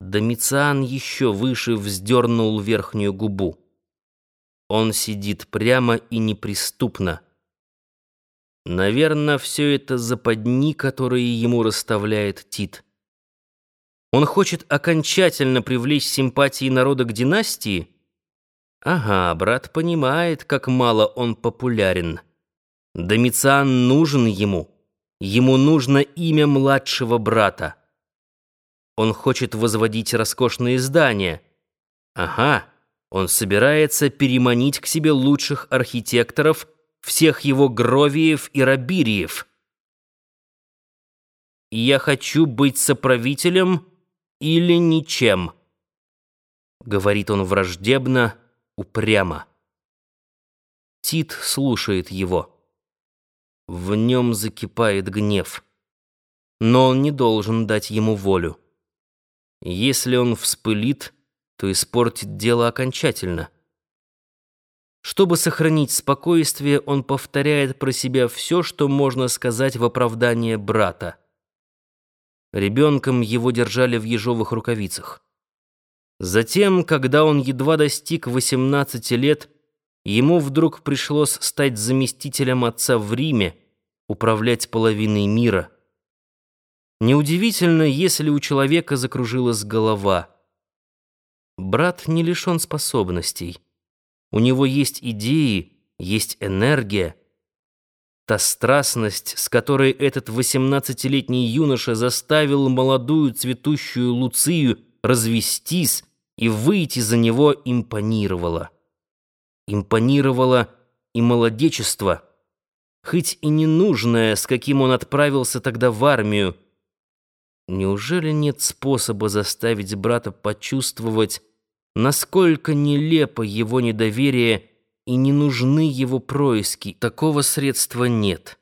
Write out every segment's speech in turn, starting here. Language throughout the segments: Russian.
Домициан еще выше вздернул верхнюю губу. Он сидит прямо и неприступно. Наверное, все это западни, которые ему расставляет Тит. Он хочет окончательно привлечь симпатии народа к династии? Ага, брат понимает, как мало он популярен. Домициан нужен ему. Ему нужно имя младшего брата. Он хочет возводить роскошные здания. Ага, он собирается переманить к себе лучших архитекторов, всех его Гровиев и Рабириев. «Я хочу быть соправителем или ничем», — говорит он враждебно, упрямо. Тит слушает его. В нем закипает гнев. Но он не должен дать ему волю. Если он вспылит, то испортит дело окончательно. Чтобы сохранить спокойствие, он повторяет про себя все, что можно сказать в оправдание брата. Ребенком его держали в ежовых рукавицах. Затем, когда он едва достиг 18 лет, ему вдруг пришлось стать заместителем отца в Риме, управлять половиной мира — Неудивительно, если у человека закружилась голова. Брат не лишен способностей. У него есть идеи, есть энергия. Та страстность, с которой этот восемнадцатилетний юноша заставил молодую цветущую Луцию развестись и выйти за него, импонировала. Импонировало и молодечество, хоть и ненужное, с каким он отправился тогда в армию, Неужели нет способа заставить брата почувствовать, насколько нелепо его недоверие и не нужны его происки? Такого средства нет.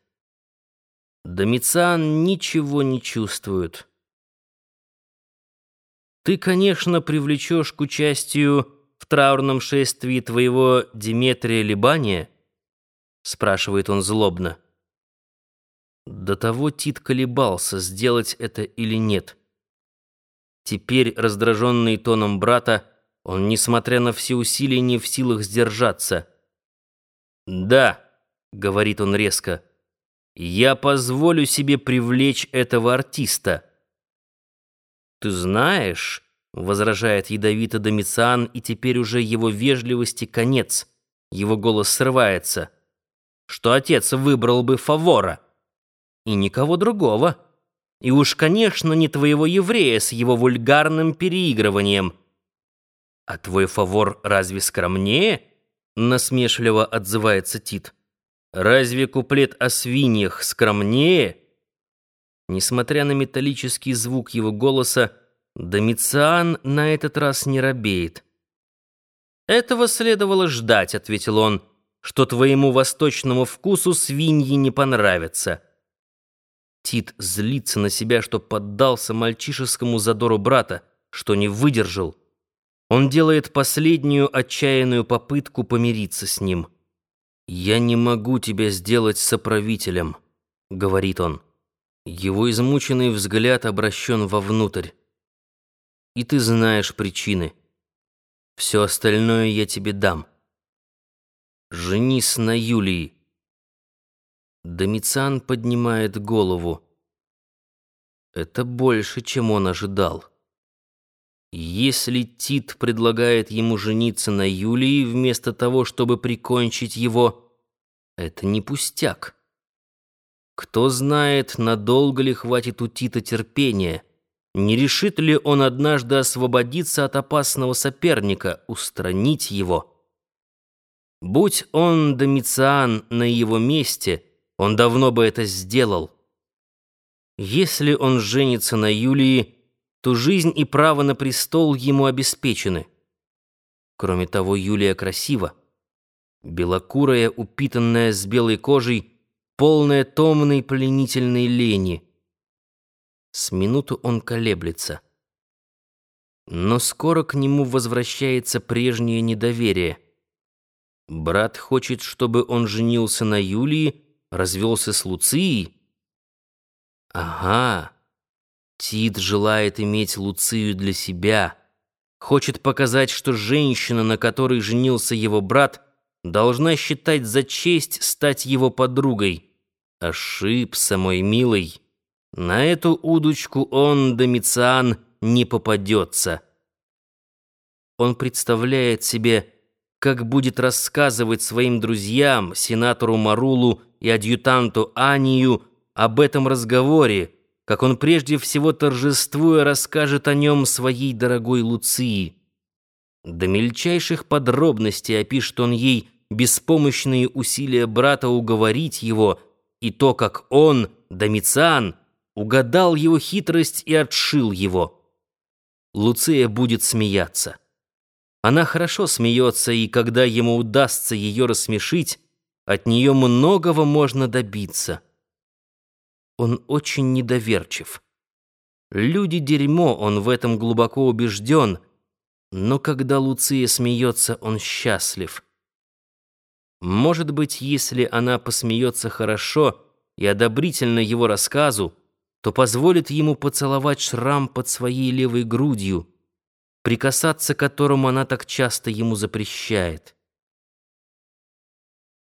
Домициан ничего не чувствует. Ты, конечно, привлечешь к участию в траурном шествии твоего Диметрия Либания? спрашивает он злобно. До того Тит колебался, сделать это или нет. Теперь, раздраженный тоном брата, он, несмотря на все усилия, не в силах сдержаться. «Да», — говорит он резко, — «я позволю себе привлечь этого артиста». «Ты знаешь», — возражает ядовито Домициан, и теперь уже его вежливости конец, его голос срывается, «что отец выбрал бы фавора» и никого другого. И уж, конечно, не твоего еврея с его вульгарным переигрыванием. А твой фавор разве скромнее? Насмешливо отзывается Тит. Разве куплет о свиньях скромнее? Несмотря на металлический звук его голоса, Домициан на этот раз не робеет. «Этого следовало ждать», — ответил он, — «что твоему восточному вкусу свиньи не понравятся». Тит злится на себя, что поддался мальчишескому задору брата, что не выдержал. Он делает последнюю отчаянную попытку помириться с ним. «Я не могу тебя сделать соправителем», — говорит он. Его измученный взгляд обращен вовнутрь. «И ты знаешь причины. Все остальное я тебе дам. Женись на Юлии». Домициан поднимает голову. Это больше, чем он ожидал. Если Тит предлагает ему жениться на Юлии вместо того, чтобы прикончить его, это не пустяк. Кто знает, надолго ли хватит у Тита терпения, не решит ли он однажды освободиться от опасного соперника, устранить его. Будь он Домициан на его месте — он давно бы это сделал. Если он женится на Юлии, то жизнь и право на престол ему обеспечены. Кроме того, Юлия красива. Белокурая, упитанная с белой кожей, полная томной пленительной лени. С минуту он колеблется. Но скоро к нему возвращается прежнее недоверие. Брат хочет, чтобы он женился на Юлии, развелся с Луцией? Ага. Тит желает иметь Луцию для себя, хочет показать, что женщина, на которой женился его брат, должна считать за честь стать его подругой. Ошибся, мой милый. На эту удочку он, Домициан, не попадется. Он представляет себе, как будет рассказывать своим друзьям, сенатору Марулу и адъютанту Анию об этом разговоре, как он прежде всего торжествуя расскажет о нем своей дорогой Луции. До мельчайших подробностей опишет он ей беспомощные усилия брата уговорить его и то, как он, Домициан, угадал его хитрость и отшил его. Луция будет смеяться. Она хорошо смеется, и когда ему удастся ее рассмешить, от нее многого можно добиться. Он очень недоверчив. Люди дерьмо, он в этом глубоко убежден, но когда Луция смеется, он счастлив. Может быть, если она посмеется хорошо и одобрительно его рассказу, то позволит ему поцеловать шрам под своей левой грудью, прикасаться к которому она так часто ему запрещает.